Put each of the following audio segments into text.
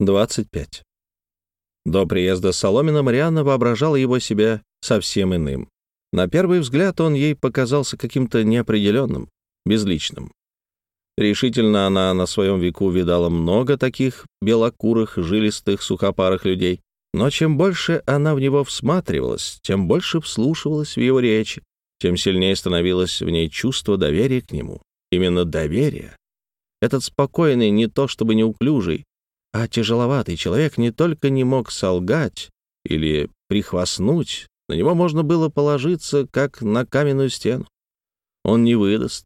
25. До приезда Соломина Марианна воображала его себя совсем иным. На первый взгляд он ей показался каким-то неопределенным, безличным. Решительно она на своем веку видала много таких белокурых, жилистых, сухопарых людей. Но чем больше она в него всматривалась, тем больше вслушивалась в его речи, тем сильнее становилось в ней чувство доверия к нему. Именно доверие. Этот спокойный, не то чтобы неуклюжий, а тяжеловатый человек не только не мог солгать или прихвастнуть, на него можно было положиться, как на каменную стену. Он не выдаст.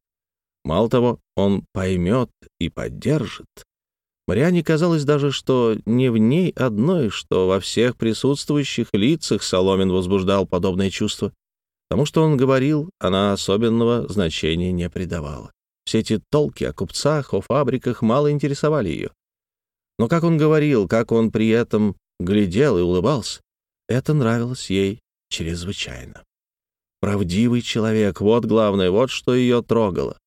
Мало того, он поймет и поддержит. Мариане казалось даже, что не в ней одной, что во всех присутствующих лицах Соломин возбуждал подобное чувство. Тому, что он говорил, она особенного значения не придавала. Все эти толки о купцах, о фабриках мало интересовали ее. Но как он говорил, как он при этом глядел и улыбался, это нравилось ей чрезвычайно. Правдивый человек — вот главное, вот что ее трогало.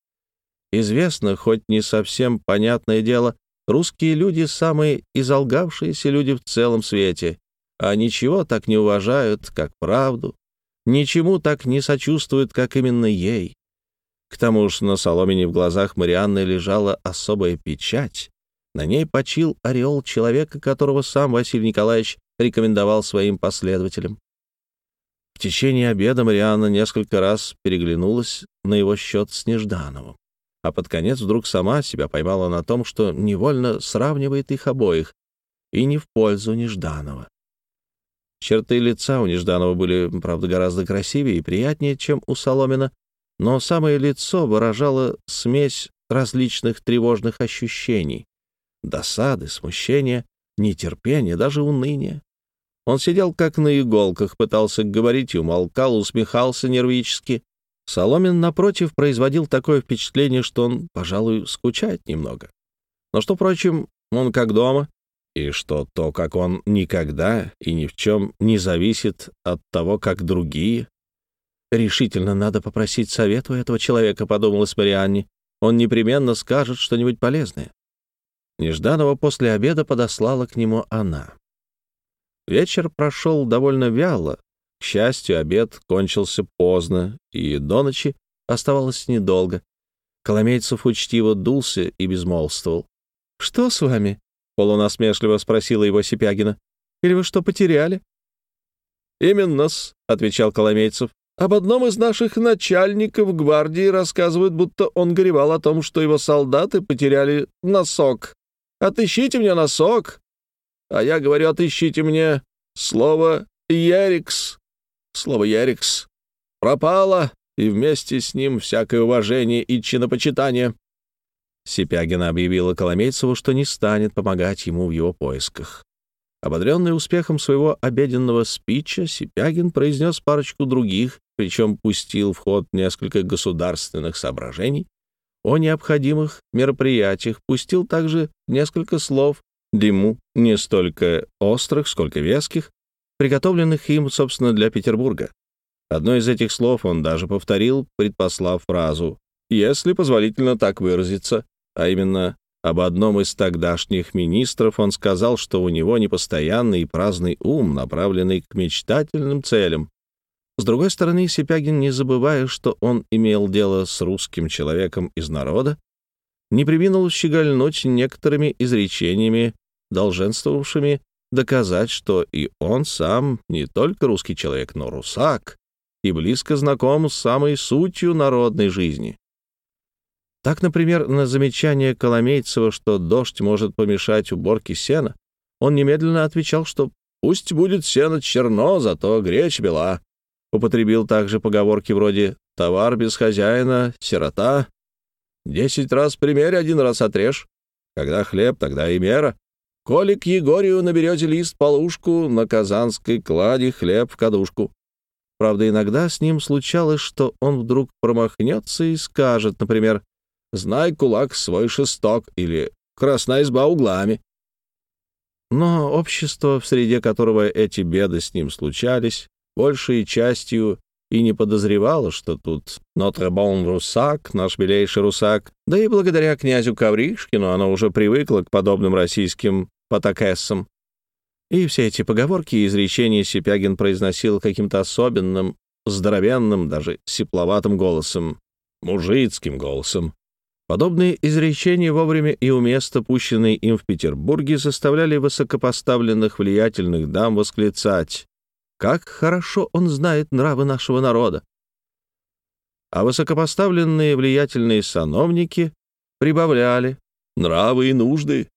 Известно, хоть не совсем понятное дело, русские люди — самые изолгавшиеся люди в целом свете, а ничего так не уважают, как правду, ничему так не сочувствуют, как именно ей. К тому же на соломине в глазах Марианны лежала особая печать, на ней почил ореол человека, которого сам Василий Николаевич рекомендовал своим последователям. В течение обеда Марианна несколько раз переглянулась на его счет с Неждановым, а под конец вдруг сама себя поймала на том, что невольно сравнивает их обоих, и не в пользу Нежданова. Черты лица у Нежданова были, правда, гораздо красивее и приятнее, чем у Соломина, но самое лицо выражало смесь различных тревожных ощущений, досады, смущения, нетерпения, даже уныния. Он сидел как на иголках, пытался говорить и умолкал, усмехался нервически. Соломин, напротив, производил такое впечатление, что он, пожалуй, скучает немного. Но что, впрочем, он как дома, и что то, как он никогда и ни в чем не зависит от того, как другие. «Решительно надо попросить совет у этого человека», — подумалась Марианне. «Он непременно скажет что-нибудь полезное». Нежданного после обеда подослала к нему она. Вечер прошел довольно вяло. К счастью, обед кончился поздно, и до ночи оставалось недолго. Коломейцев учтиво дулся и безмолвствовал. «Что с вами?» — полунасмешливо спросила его Сипягина. «Или вы что, потеряли?» «Именно-с», — отвечал Коломейцев. «Об одном из наших начальников гвардии рассказывают, будто он горевал о том, что его солдаты потеряли носок. Отыщите мне носок. А я говорю, отыщите мне слово «ярикс». Слово «ярикс» пропало, и вместе с ним всякое уважение и чинопочитание. Сипягина объявила Коломейцеву, что не станет помогать ему в его поисках. Ободренный успехом своего обеденного спича, Сипягин произнес парочку других, причем пустил в ход несколько государственных соображений, о необходимых мероприятиях, пустил также несколько слов. Диму, не столько острых, сколько веских, приготовленных им, собственно, для Петербурга. Одно из этих слов он даже повторил, предпослав фразу «если позволительно так выразиться», а именно об одном из тогдашних министров он сказал, что у него непостоянный и праздный ум, направленный к мечтательным целям, с другой стороны, Сипягин, не забывая, что он имел дело с русским человеком из народа, не приминул щегольнуть некоторыми изречениями, долженствовавшими доказать, что и он сам не только русский человек, но русак, и близко знаком с самой сутью народной жизни. Так, например, на замечание Коломейцева, что дождь может помешать уборке сена, он немедленно отвечал, что «пусть будет сено черно, зато гречь бела». Употребил также поговорки вроде «товар без хозяина, сирота», «десять раз примерь, один раз отрежь», «когда хлеб, тогда и мера», «коли к Егорию наберете лист полушку, на казанской кладе хлеб в кадушку». Правда, иногда с ним случалось, что он вдруг промахнется и скажет, например, «Знай, кулак, свой шесток» или «Красная изба углами». Но общество, в среде которого эти беды с ним случались, большей частью и не подозревала, что тут «Notre bon русак», наш белейший русак, да и благодаря князю Ковришкину она уже привыкла к подобным российским Патакессом. И все эти поговорки и изречения Сипягин произносил каким-то особенным, здоровенным, даже сепловатым голосом, мужицким голосом. Подобные изречения вовремя и уместно пущенные им в Петербурге заставляли высокопоставленных влиятельных дам восклицать «Как хорошо он знает нравы нашего народа!» А высокопоставленные влиятельные сановники прибавляли «Нравы и нужды!»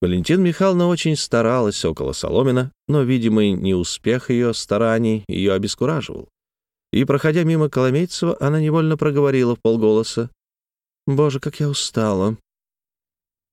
Валентина Михайловна очень старалась около Соломина, но видимый неуспех ее стараний ее обескураживал. И, проходя мимо Коломейцева, она невольно проговорила в полголоса Боже, как я устала!»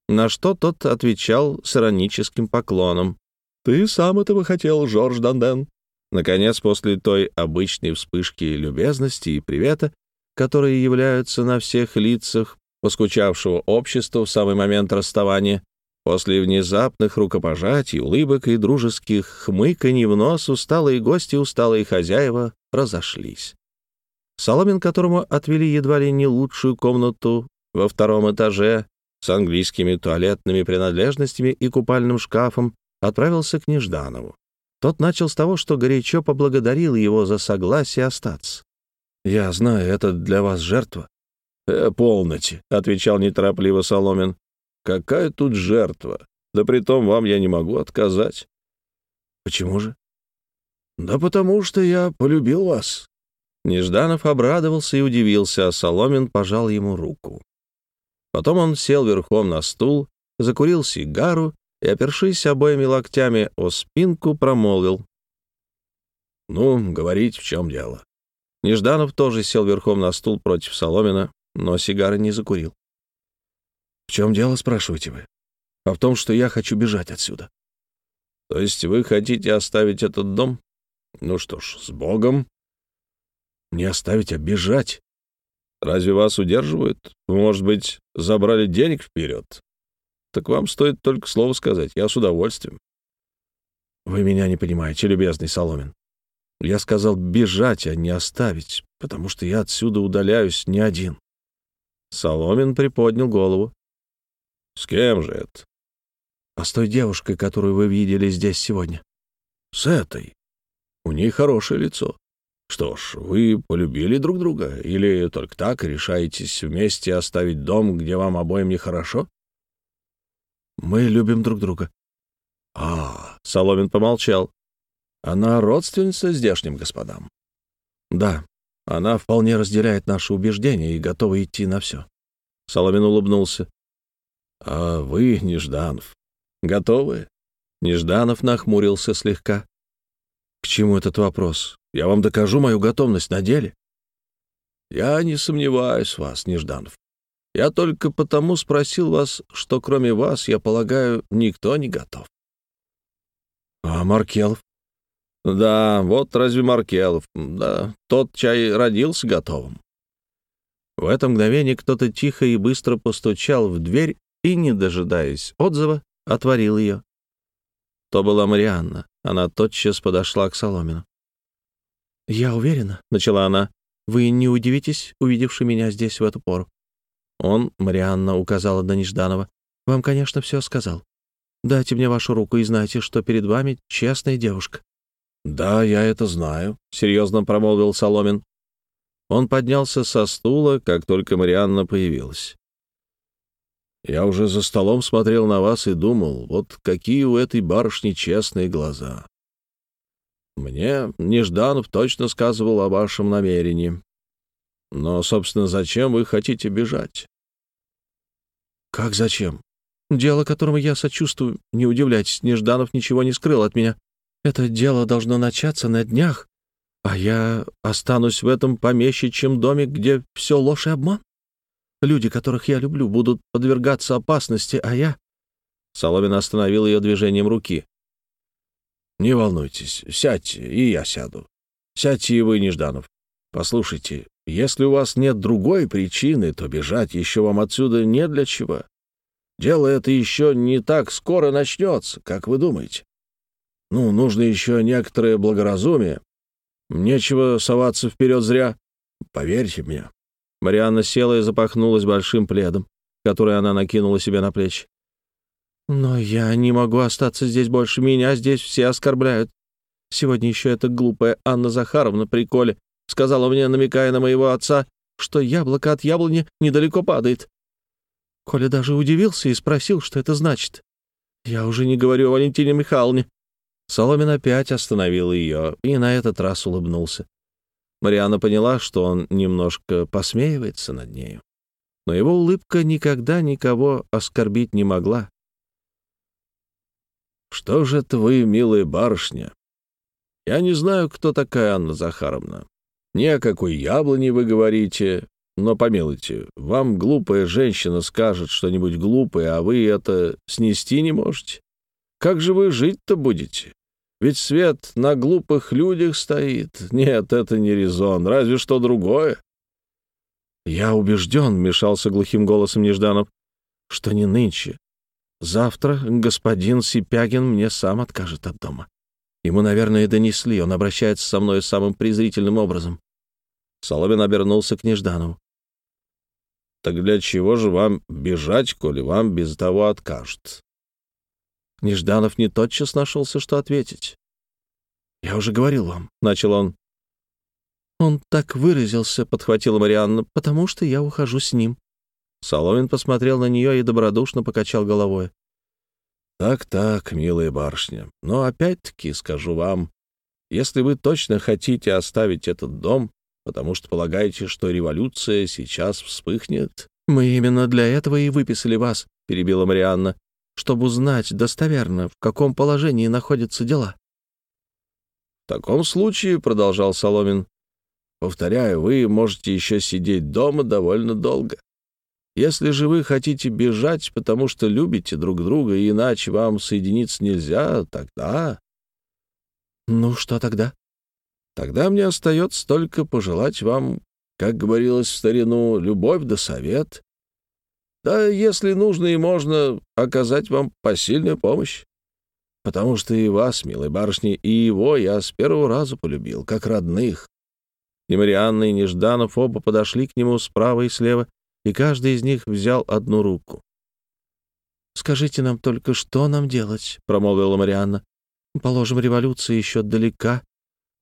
На что тот отвечал с ироническим поклоном. «Ты сам этого хотел, Жорж Данден». Наконец, после той обычной вспышки любезности и привета, которые являются на всех лицах поскучавшего общества в самый момент расставания, после внезапных рукопожатий, улыбок и дружеских хмыканий в нос усталые гости, усталые хозяева разошлись. Соломин, которому отвели едва ли не лучшую комнату во втором этаже с английскими туалетными принадлежностями и купальным шкафом, отправился к Нежданову. Тот начал с того, что горячо поблагодарил его за согласие остаться. «Я знаю, это для вас жертва». «Э, «Полноте», — отвечал неторопливо Соломин. «Какая тут жертва? Да притом вам я не могу отказать». «Почему же?» «Да потому что я полюбил вас. Нежданов обрадовался и удивился, а Соломин пожал ему руку. Потом он сел верхом на стул, закурил сигару и, опершись обоими локтями о спинку, промолвил. «Ну, говорить, в чем дело?» Нежданов тоже сел верхом на стул против Соломина, но сигары не закурил. «В чем дело, спрашиваете вы? А в том, что я хочу бежать отсюда». «То есть вы хотите оставить этот дом? Ну что ж, с Богом. Не оставить, а бежать. Разве вас удерживают? Может быть, забрали денег вперед? Так вам стоит только слово сказать. Я с удовольствием. Вы меня не понимаете, любезный Соломин. Я сказал бежать, а не оставить, потому что я отсюда удаляюсь не один. Соломин приподнял голову. С кем же это? А с той девушкой, которую вы видели здесь сегодня. С этой. У ней хорошее лицо. Что ж, вы полюбили друг друга? Или только так решаетесь вместе оставить дом, где вам обоим нехорошо? Мы любим друг друга. А, Соломин помолчал. Она родственница здешним господам? Да, она вполне разделяет наши убеждения и готова идти на все. Соломин улыбнулся. А вы, Нежданов, готовы? Нежданов нахмурился слегка. К чему этот вопрос? Я вам докажу мою готовность на деле. Я не сомневаюсь в вас, Нежданов. Я только потому спросил вас, что кроме вас, я полагаю, никто не готов. А Маркелов? Да, вот разве Маркелов? Да, тот чай родился готовым. В это мгновение кто-то тихо и быстро постучал в дверь и, не дожидаясь отзыва, отворил ее. То была Марианна. Она тотчас подошла к Соломину. «Я уверена», — начала она, — «вы не удивитесь, увидевши меня здесь в эту пору». Он, Марианна, указала на Нежданова, — «вам, конечно, все сказал. Дайте мне вашу руку и знайте, что перед вами честная девушка». «Да, я это знаю», — серьезно промолвил Соломин. Он поднялся со стула, как только Марианна появилась. «Я уже за столом смотрел на вас и думал, вот какие у этой барышни честные глаза. Мне Нежданов точно сказывал о вашем намерении. Но, собственно, зачем вы хотите бежать? Как зачем? Дело, которому я сочувствую, не удивляйтесь, Нежданов ничего не скрыл от меня. Это дело должно начаться на днях, а я останусь в этом помещичьем доме, где все ложь и обман. Люди, которых я люблю, будут подвергаться опасности, а я...» Соломин остановил ее движением руки. Не волнуйтесь, сядьте, и я сяду. Сядьте и вы, Нежданов. Послушайте, если у вас нет другой причины, то бежать еще вам отсюда не для чего. Дело это еще не так скоро начнется, как вы думаете. Ну, нужно еще некоторое благоразумие. Нечего соваться вперед зря. Поверьте мне. Марианна села и запахнулась большим пледом, который она накинула себе на плечи. «Но я не могу остаться здесь больше. Меня здесь все оскорбляют. Сегодня еще эта глупая Анна Захаровна при Коле сказала мне, намекая на моего отца, что яблоко от яблони недалеко падает. Коля даже удивился и спросил, что это значит. Я уже не говорю о Валентине Михайловне. Соломин опять остановил ее и на этот раз улыбнулся. Мариана поняла, что он немножко посмеивается над нею. Но его улыбка никогда никого оскорбить не могла. «Что же это вы, милая барышня? Я не знаю, кто такая Анна Захаровна. Ни о какой яблоне вы говорите, но помилуйте, вам глупая женщина скажет что-нибудь глупое, а вы это снести не можете. Как же вы жить-то будете? Ведь свет на глупых людях стоит. Нет, это не резон, разве что другое. Я убежден, — вмешался глухим голосом Нежданов, — что не нынче. Завтра господин Сипягин мне сам откажет от дома. Ему, наверное, донесли, он обращается со мной самым презрительным образом. Соломин обернулся к Нежданову. «Так для чего же вам бежать, коли вам без того откажут?» Нежданов не тотчас нашелся, что ответить. «Я уже говорил вам», — начал он. «Он так выразился», — подхватила Марианна, — «потому что я ухожу с ним». Соломин посмотрел на нее и добродушно покачал головой. «Так-так, милая барышня, но опять-таки скажу вам, если вы точно хотите оставить этот дом, потому что полагаете, что революция сейчас вспыхнет. «Мы именно для этого и выписали вас», — перебила Марианна, «чтобы узнать достоверно, в каком положении находятся дела». «В таком случае», — продолжал Соломин, — «повторяю, вы можете еще сидеть дома довольно долго. Если же вы хотите бежать, потому что любите друг друга, иначе вам соединиться нельзя, тогда...» «Ну, что тогда?» Тогда мне остается только пожелать вам, как говорилось в старину, любовь да совет. Да, если нужно и можно, оказать вам посильную помощь. Потому что и вас, милой барышни, и его я с первого раза полюбил, как родных. И Марианна, и Нежданов оба подошли к нему справа и слева, и каждый из них взял одну руку. «Скажите нам только, что нам делать?» — промолвила Марианна. «Положим, революция еще далека,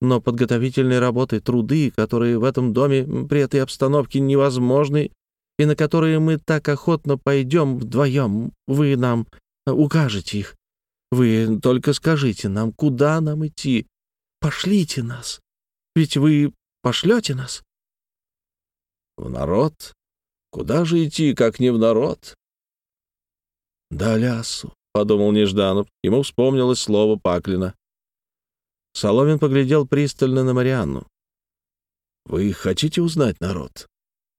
но подготовительные работы, труды, которые в этом доме при этой обстановке невозможны и на которые мы так охотно пойдем вдвоем, вы нам укажете их. Вы только скажите нам, куда нам идти. Пошлите нас. Ведь вы пошлете нас. В народ? Куда же идти, как не в народ? Да лясу, — подумал Нежданов. Ему вспомнилось слово Паклина. Соломин поглядел пристально на Марианну. «Вы хотите узнать народ?»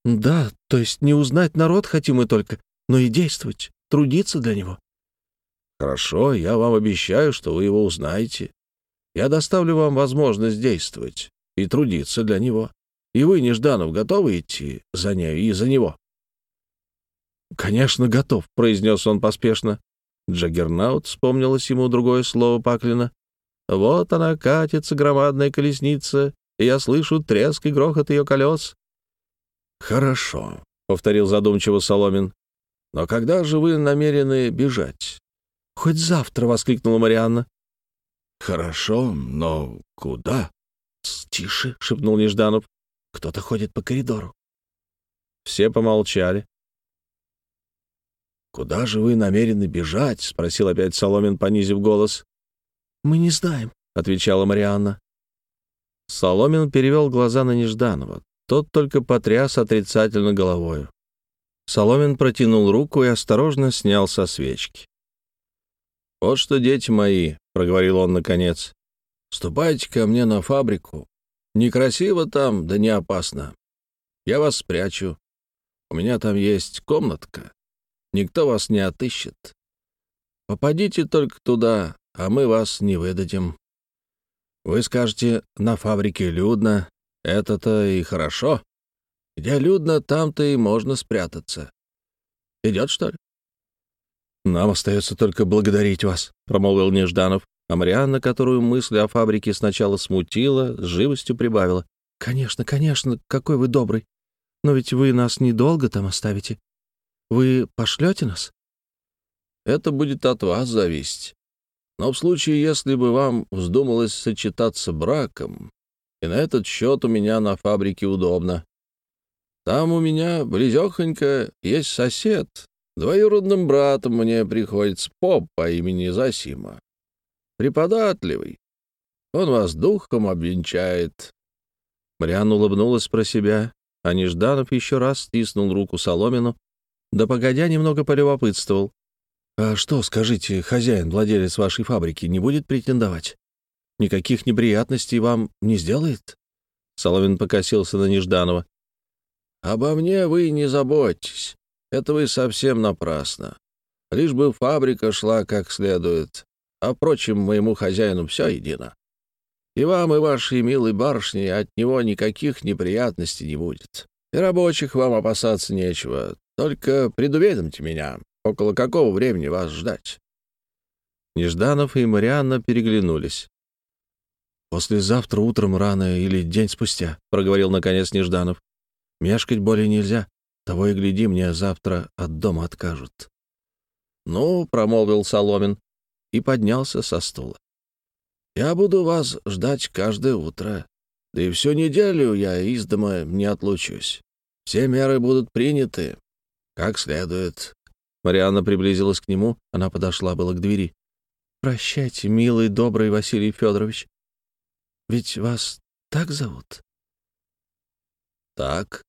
«Да, то есть не узнать народ хотим мы только, но и действовать, трудиться для него». «Хорошо, я вам обещаю, что вы его узнаете. Я доставлю вам возможность действовать и трудиться для него. И вы, Нежданов, готовы идти за нею и за него?» «Конечно, готов», — произнес он поспешно. Джаггернаут вспомнилось ему другое слово Паклина. Вот она катится, громадная колесница, и я слышу треск и грохот ее колес. «Хорошо», — повторил задумчиво Соломин. «Но когда же вы намерены бежать?» «Хоть завтра», — воскликнула Марианна. «Хорошо, но куда?» «Тише», — шепнул Нежданов. «Кто-то ходит по коридору». Все помолчали. «Куда же вы намерены бежать?» — спросил опять Соломин, понизив голос. «Мы не знаем», — отвечала Марианна. Соломин перевел глаза на Нежданова. Тот только потряс отрицательно головою. Соломин протянул руку и осторожно снял со свечки. «Вот что, дети мои», — проговорил он наконец, — «ступайте ко мне на фабрику. Некрасиво там, да не опасно. Я вас спрячу. У меня там есть комнатка. Никто вас не отыщет. Попадите только туда, а мы вас не выдадим. Вы скажете, на фабрике людно, это-то и хорошо. Где людно, там-то и можно спрятаться. Идет, что ли? «Нам остается только благодарить вас», — промолвил Нежданов. А Марианна, которую мысль о фабрике сначала смутила, с живостью прибавила. «Конечно, конечно, какой вы добрый. Но ведь вы нас недолго там оставите. Вы пошлете нас?» Это будет от вас зависеть. Но в случае, если бы вам вздумалось сочетаться браком, и на этот счет у меня на фабрике удобно. Там у меня близехонько есть сосед. Двоюродным братом мне приходится поп по имени Засима. Преподатливый. Он вас духом обвенчает. Мариан улыбнулась про себя, а Нежданов еще раз стиснул руку Соломину, да погодя немного полюбопытствовал. «А что, скажите, хозяин, владелец вашей фабрики, не будет претендовать? Никаких неприятностей вам не сделает?» Соломин покосился на Нежданова. «Обо мне вы не заботьтесь. Это вы совсем напрасно. Лишь бы фабрика шла как следует. А, впрочем, моему хозяину все едино. И вам, и вашей милой барышне от него никаких неприятностей не будет. И рабочих вам опасаться нечего. Только предуведомьте меня, Около какого времени вас ждать?» Нежданов и Марианна переглянулись. «Послезавтра утром рано или день спустя», — проговорил наконец Нежданов. «Мешкать более нельзя. Того и гляди, мне завтра от дома откажут». «Ну», — промолвил Соломин и поднялся со стула. «Я буду вас ждать каждое утро. Да и всю неделю я из дома не отлучусь. Все меры будут приняты, как следует. Марианна приблизилась к нему, она подошла было к двери. «Прощайте, милый, добрый Василий Федорович. Ведь вас так зовут?» «Так».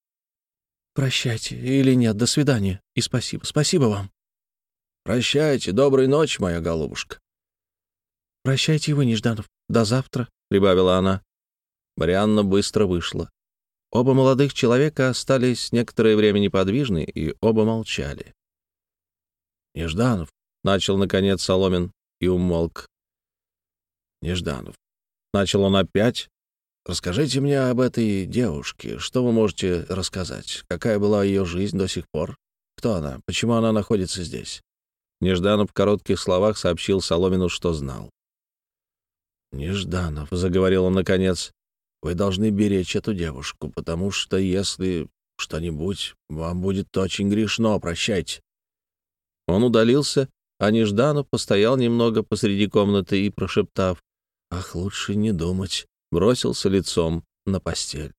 «Прощайте или нет, до свидания и спасибо, спасибо вам». «Прощайте, доброй ночи, моя голубушка». «Прощайте вы, Нежданов, до завтра», — прибавила она. Марианна быстро вышла. Оба молодых человека остались некоторое время неподвижны, и оба молчали. «Нежданов», — начал, наконец, Соломин и умолк. «Нежданов», — начал он опять. «Расскажите мне об этой девушке. Что вы можете рассказать? Какая была ее жизнь до сих пор? Кто она? Почему она находится здесь?» Нежданов в коротких словах сообщил Соломину, что знал. «Нежданов», — заговорил он наконец, — «вы должны беречь эту девушку, потому что если что-нибудь, вам будет очень грешно, прощайте. Он удалился, а Нежданов постоял немного посреди комнаты и, прошептав «Ах, лучше не думать», бросился лицом на постель.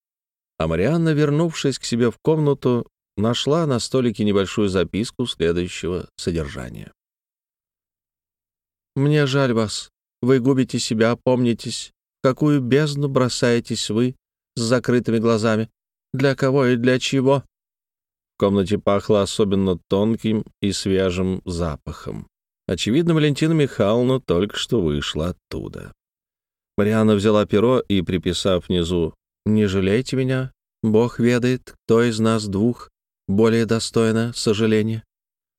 А Марианна, вернувшись к себе в комнату, нашла на столике небольшую записку следующего содержания. «Мне жаль вас. Вы губите себя, помнитесь, в какую бездну бросаетесь вы с закрытыми глазами. Для кого и для чего? Комнате пахло особенно тонким и свежим запахом. Очевидно, Валентина Михайловна только что вышла оттуда. Марианна взяла перо и, приписав внизу «Не жалейте меня, Бог ведает, кто из нас двух более достойна сожаления.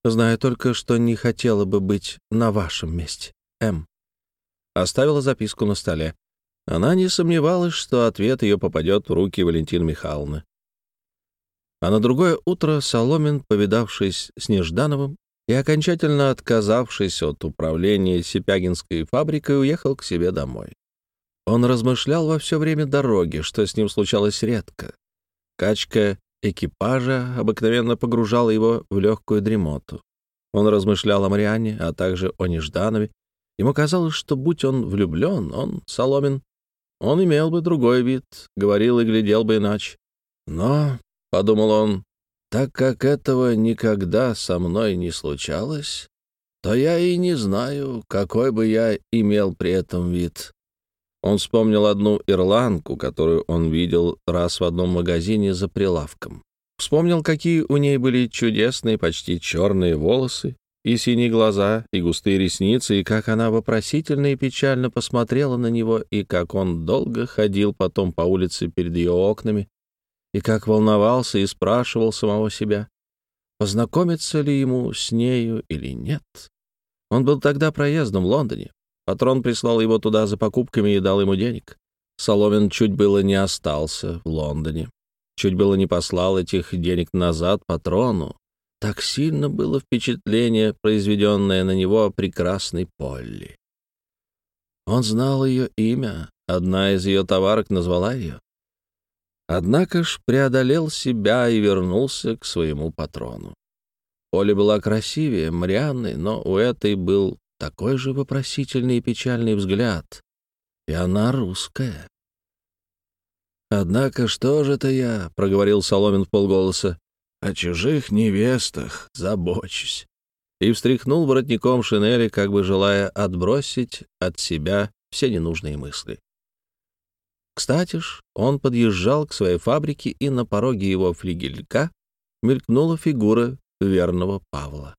Знаю только, что не хотела бы быть на вашем месте. М». Оставила записку на столе. Она не сомневалась, что ответ ее попадет в руки Валентины Михайловны. А на другое утро Соломин, повидавшись с Неждановым и окончательно отказавшись от управления Сипягинской фабрикой, уехал к себе домой. Он размышлял во все время дороги, что с ним случалось редко. Качка экипажа обыкновенно погружала его в легкую дремоту. Он размышлял о Мариане, а также о Нежданове. Ему казалось, что будь он влюблен, он, Соломин, он имел бы другой вид, говорил и глядел бы иначе. Но — подумал он, — «так как этого никогда со мной не случалось, то я и не знаю, какой бы я имел при этом вид». Он вспомнил одну ирландку, которую он видел раз в одном магазине за прилавком. Вспомнил, какие у ней были чудесные, почти черные волосы, и синие глаза, и густые ресницы, и как она вопросительно и печально посмотрела на него, и как он долго ходил потом по улице перед ее окнами, и как волновался и спрашивал самого себя, познакомиться ли ему с нею или нет. Он был тогда проездом в Лондоне. Патрон прислал его туда за покупками и дал ему денег. Соломин чуть было не остался в Лондоне. Чуть было не послал этих денег назад патрону. Так сильно было впечатление, произведенное на него прекрасной Полли. Он знал ее имя, одна из ее товарок назвала ее. Однако ж преодолел себя и вернулся к своему патрону. Оля была красивее Марианны, но у этой был такой же вопросительный и печальный взгляд. И она русская. «Однако что же это я?» — проговорил Соломин в полголоса. «О чужих невестах забочусь». И встряхнул воротником шинели, как бы желая отбросить от себя все ненужные мысли. Кстати ж, он подъезжал к своей фабрике, и на пороге его флигелька мелькнула фигура верного Павла.